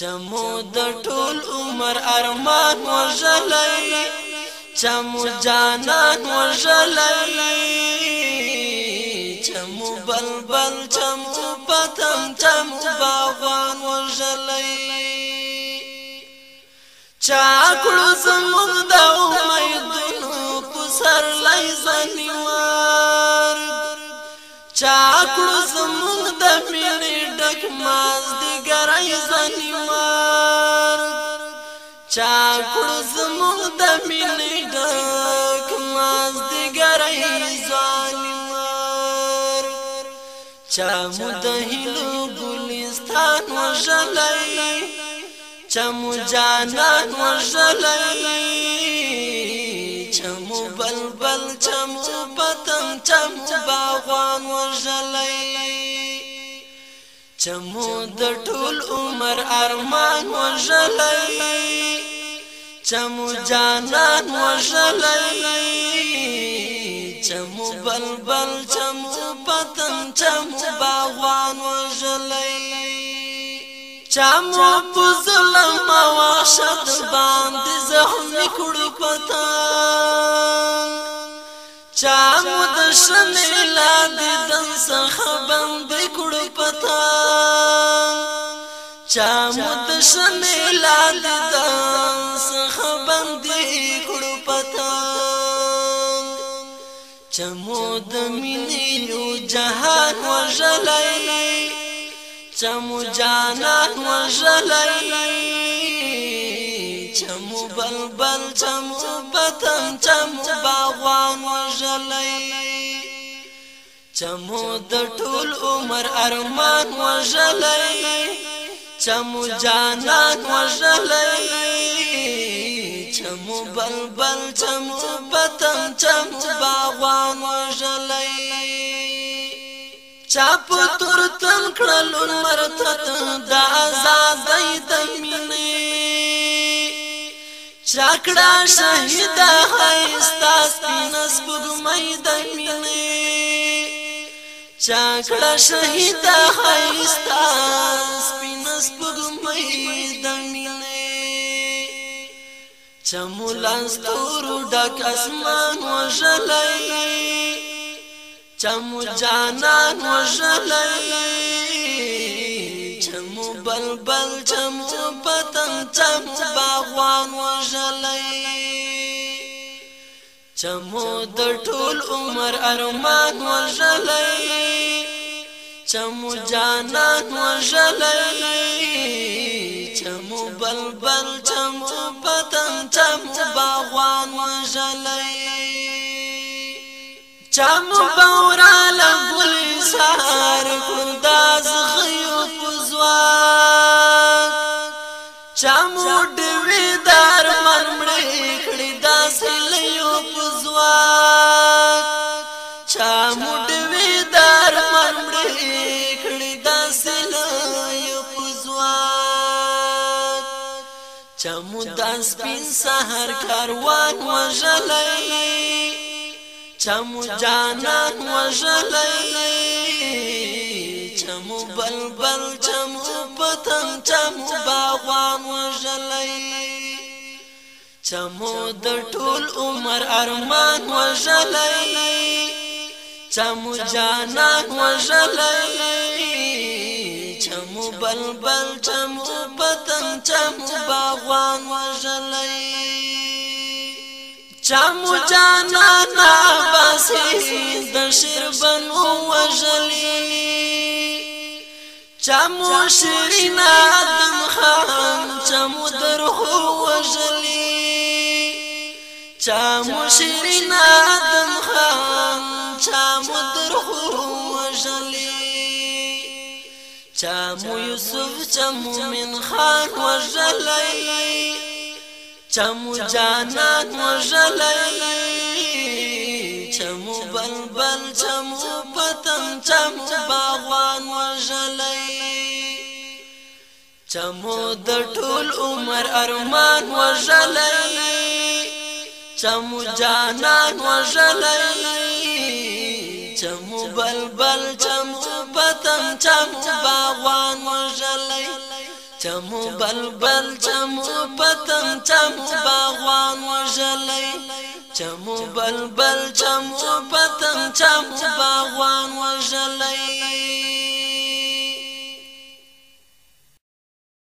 چمو د ټول عمر ارمان وژلای چمو جانان وژلای چمو بلبل چمو پتم چمو باغوان وژلای چا کړو زموږ د امیدونو په سر لای زنیوار چا کړو زموږ د میړې ډک ماز دیګا خدای زنیوار چا کړ زموږ د مینې ډک ماز دیګرې زنیوار چا مود هلو ګلستان وژلای چا مو جانان وژلای چا مو بلبل چا مو پتم چا مو باغوان وژلای چمو د ټول عمر ارمان وژلای چمو جانان وژلای چمو بلبل چمو پتن چمو باغوان وژلای چمو په ظلم او شد باندې زخم نکړو پتان چا مو د شمې لاندې دن څخه باندې کړو پتا چا مو د شمې لاندې دن څخه باندې کړو پتا چمو د مینې یو جهان وژلای چمو جانا وژلای چمو بلبل چمو پتنګ چمو باغوان وژلی چمو د ټول عمر ارمان وژلی چمو جانان وژلی چمو بلبل چمو پتنګ چمو باغوان وژلی چاپ تر تن کړل مرته د آزادۍ د مینه شاکړه شهید هيستا سپینس بګمای د مینې شاکړه شهید هيستا سپینس بګمای د مینې چمولان ستورو ډک اسمان وژلای چمو جانان وژلای چمو د ټول عمر ارمان وژلای چمو جانان وژلای چمو بلبل چمو پتن چمو باغوان وژلای چمو باورا لګل سار کنداز ډوی دار مرمړې کړي دا سلیو پزوا چا مډوی دار مرمړې کړي دا سلیو پزوا چا مودان سپین سحر کاروان وژلې چا مو جانا وژلې چمو بلبل چمو پتن چمو باغوان وژلی چمو د ټول عمر ارمان وژلی چمو جانان وژلی چمو بلبل چمو پتن چمو باغوان وژلی چمو جانان باسي د شربن وژلی چمو شرین آدم خان چمو در خو وجلی چمو شرین آدم خان چمو در خو وجلی چمو یوسف چمو من خان وجلی چمو جانان وجلی چمو باغوان وژلی چمو د ټول عمر ارمان وژلی چمو جانان وژلی چمو بلبل چمو پتم چمو باغوان وژلی چمو بلبل چمو پتنګ چمو باغوان وژلې چمو بلبل چمو پتنګ چمو باغوان وژلې